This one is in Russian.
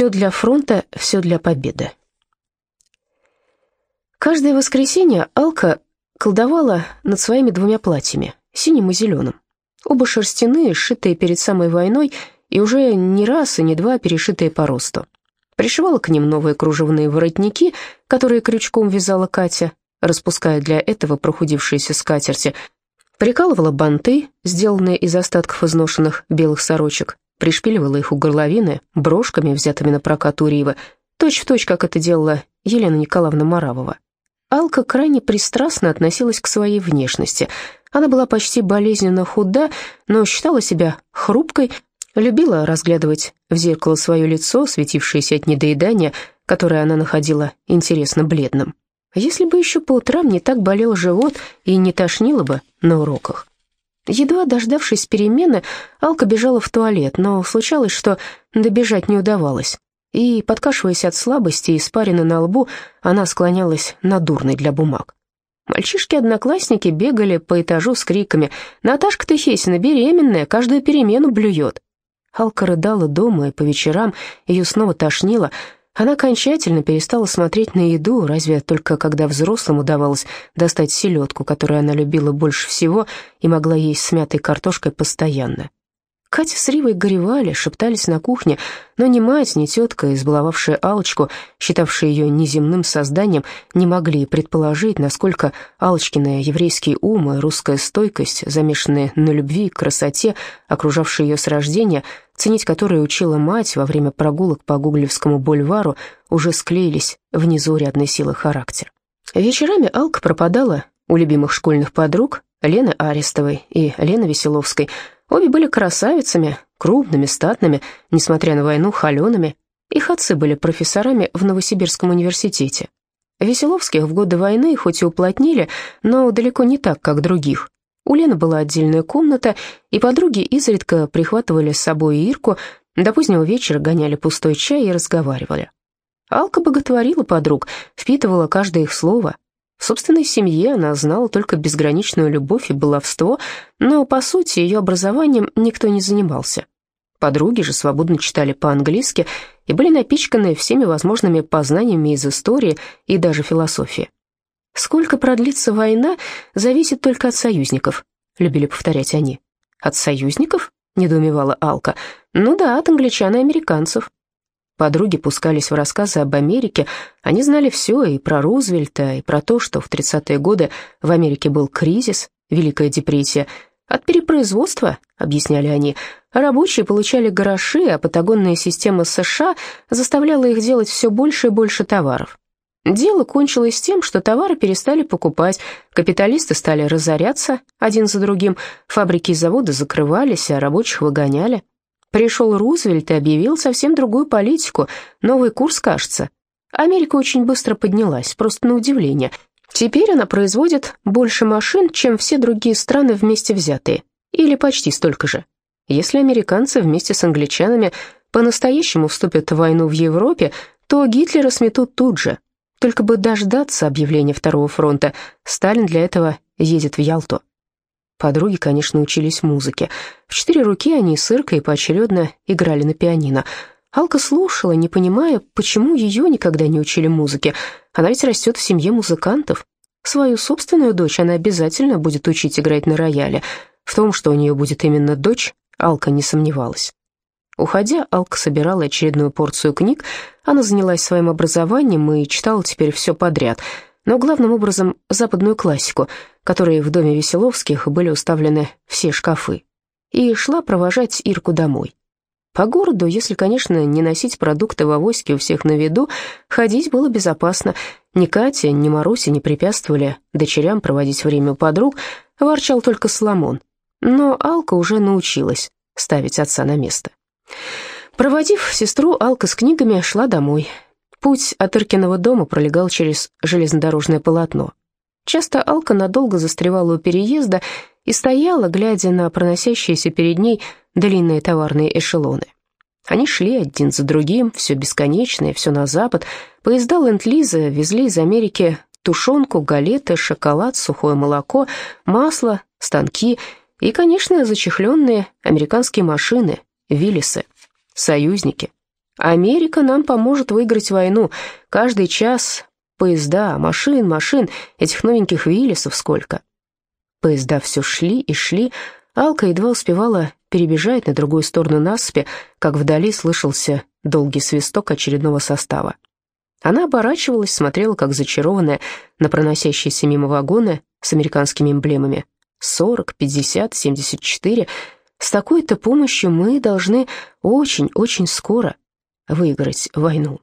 Все для фронта, все для победы. Каждое воскресенье Алка колдовала над своими двумя платьями, синим и зеленым. Оба шерстяные, сшитые перед самой войной, и уже не раз и не два перешитые по росту. Пришивала к ним новые кружевные воротники, которые крючком вязала Катя, распуская для этого прохудившиеся скатерти, прикалывала банты, сделанные из остатков изношенных белых сорочек, пришпиливала их у горловины брошками, взятыми на прокат у Ривы, точь-в-точь, как это делала Елена Николаевна Маравова. Алка крайне пристрастно относилась к своей внешности. Она была почти болезненно худа, но считала себя хрупкой, любила разглядывать в зеркало свое лицо, светившееся от недоедания, которое она находила интересно бледным. Если бы еще по утрам не так болел живот и не тошнило бы на уроках. Едва дождавшись перемены, Алка бежала в туалет, но случалось, что добежать не удавалось и, подкашиваясь от слабости и испарины на лбу, она склонялась на дурной для бумаг. Мальчишки-одноклассники бегали по этажу с криками «Наташка Техесина беременная, каждую перемену блюет». Алка рыдала дома, и по вечерам ее снова тошнило. Она окончательно перестала смотреть на еду, разве только когда взрослым удавалось достать селедку, которую она любила больше всего и могла есть с мятой картошкой постоянно. Катя с Ривой горевали, шептались на кухне, но ни мать, ни тетка, избаловавшая Алочку, считавшие ее неземным созданием, не могли предположить, насколько Алочкина еврейский ум русская стойкость, замешанные на любви и красоте, окружавшие ее с рождения, ценить которые учила мать во время прогулок по Гуглевскому бульвару, уже склеились в незаурядной силы характер. Вечерами Алка пропадала у любимых школьных подруг Лены Арестовой и Лены Веселовской, Обе были красавицами, крупными, статными, несмотря на войну, холеными. Их отцы были профессорами в Новосибирском университете. Веселовских в годы войны хоть и уплотнили, но далеко не так, как других. У Лены была отдельная комната, и подруги изредка прихватывали с собой Ирку, до позднего вечера гоняли пустой чай и разговаривали. Алка боготворила подруг, впитывала каждое их слово, в собственной семье она знала только безграничную любовь и баловство, но, по сути, ее образованием никто не занимался. Подруги же свободно читали по-английски и были напичканы всеми возможными познаниями из истории и даже философии. «Сколько продлится война, зависит только от союзников», — любили повторять они. «От союзников?» — недоумевала Алка. «Ну да, от англичан и американцев. Подруги пускались в рассказы об Америке. Они знали все и про Рузвельта, и про то, что в 30-е годы в Америке был кризис, Великая депрессия. От перепроизводства, объясняли они, рабочие получали гроши, а патагонная система США заставляла их делать все больше и больше товаров. Дело кончилось тем, что товары перестали покупать, капиталисты стали разоряться один за другим, фабрики и заводы закрывались, а рабочих выгоняли. Пришел Рузвельт и объявил совсем другую политику, новый курс, кажется. Америка очень быстро поднялась, просто на удивление. Теперь она производит больше машин, чем все другие страны вместе взятые, или почти столько же. Если американцы вместе с англичанами по-настоящему вступят в войну в Европе, то Гитлера сметут тут же. Только бы дождаться объявления Второго фронта, Сталин для этого едет в Ялту. Подруги, конечно, учились музыке. В четыре руки они с Иркой поочередно играли на пианино. Алка слушала, не понимая, почему ее никогда не учили музыке. Она ведь растет в семье музыкантов. Свою собственную дочь она обязательно будет учить играть на рояле. В том, что у нее будет именно дочь, Алка не сомневалась. Уходя, Алка собирала очередную порцию книг. Она занялась своим образованием и читала теперь все подряд — но главным образом западную классику, которой в доме Веселовских были уставлены все шкафы, и шла провожать Ирку домой. По городу, если, конечно, не носить продукты в авоське у всех на виду, ходить было безопасно. Ни Катя, ни Маруся не препятствовали дочерям проводить время у подруг, ворчал только Соломон. Но Алка уже научилась ставить отца на место. Проводив сестру, Алка с книгами шла домой. Путь от Иркиного дома пролегал через железнодорожное полотно. Часто Алка надолго застревала у переезда и стояла, глядя на проносящиеся перед ней длинные товарные эшелоны. Они шли один за другим, все бесконечное, все на запад. Поезда Ленд-Лиза везли из Америки тушенку, галеты, шоколад, сухое молоко, масло, станки и, конечно, зачехленные американские машины, Виллисы, союзники. Америка нам поможет выиграть войну. Каждый час поезда, машин, машин, этих новеньких Виллисов сколько. Поезда все шли и шли. Алка едва успевала перебежать на другую сторону насыпи, как вдали слышался долгий свисток очередного состава. Она оборачивалась, смотрела, как зачарованная, на проносящиеся мимо вагоны с американскими эмблемами. 40, 50, 74. С такой-то помощью мы должны очень-очень скоро выиграть войну.